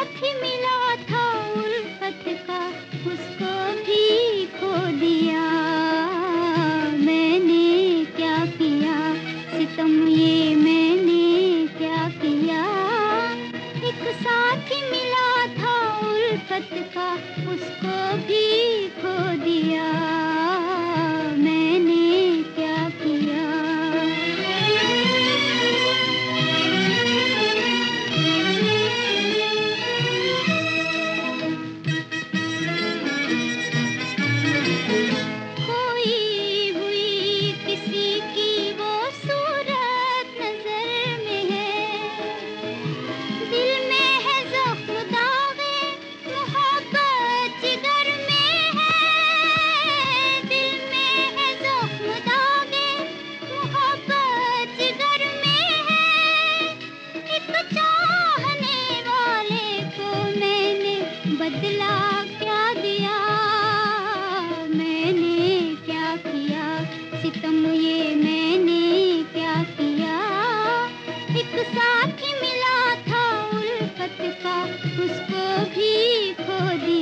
साथी मिला था उल्फत का, उसको भी खो दिया। मैंने क्या किया? सितम ये मैंने क्या किया? एक साथी मिला था उल्फत का, उसको भी खो दिया। ಜ್ಯೋತಿ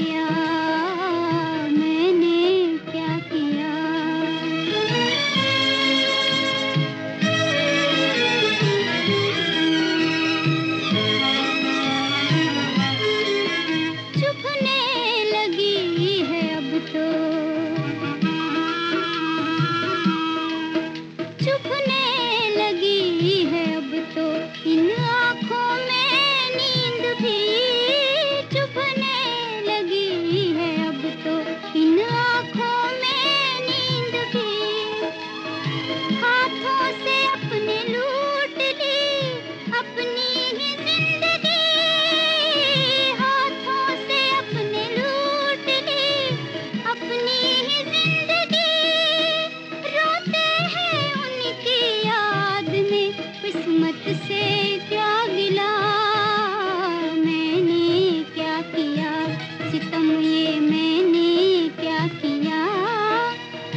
ये मैंने क्या किया?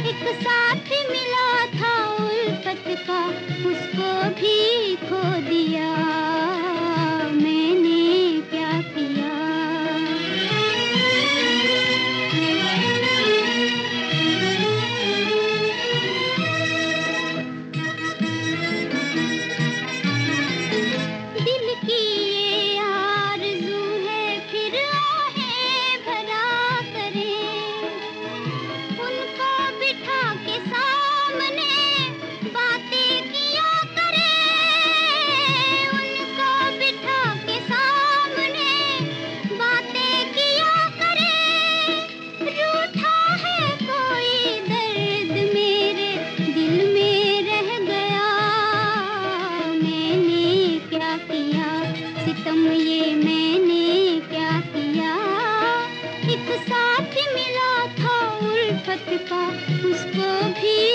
एक साथ मिला था उल्फत का उसको भी खो दिया। मैंने क्या किया? सितम ये मैंने क्या किया? एक साथ मिला था उल्फत का, उसको भी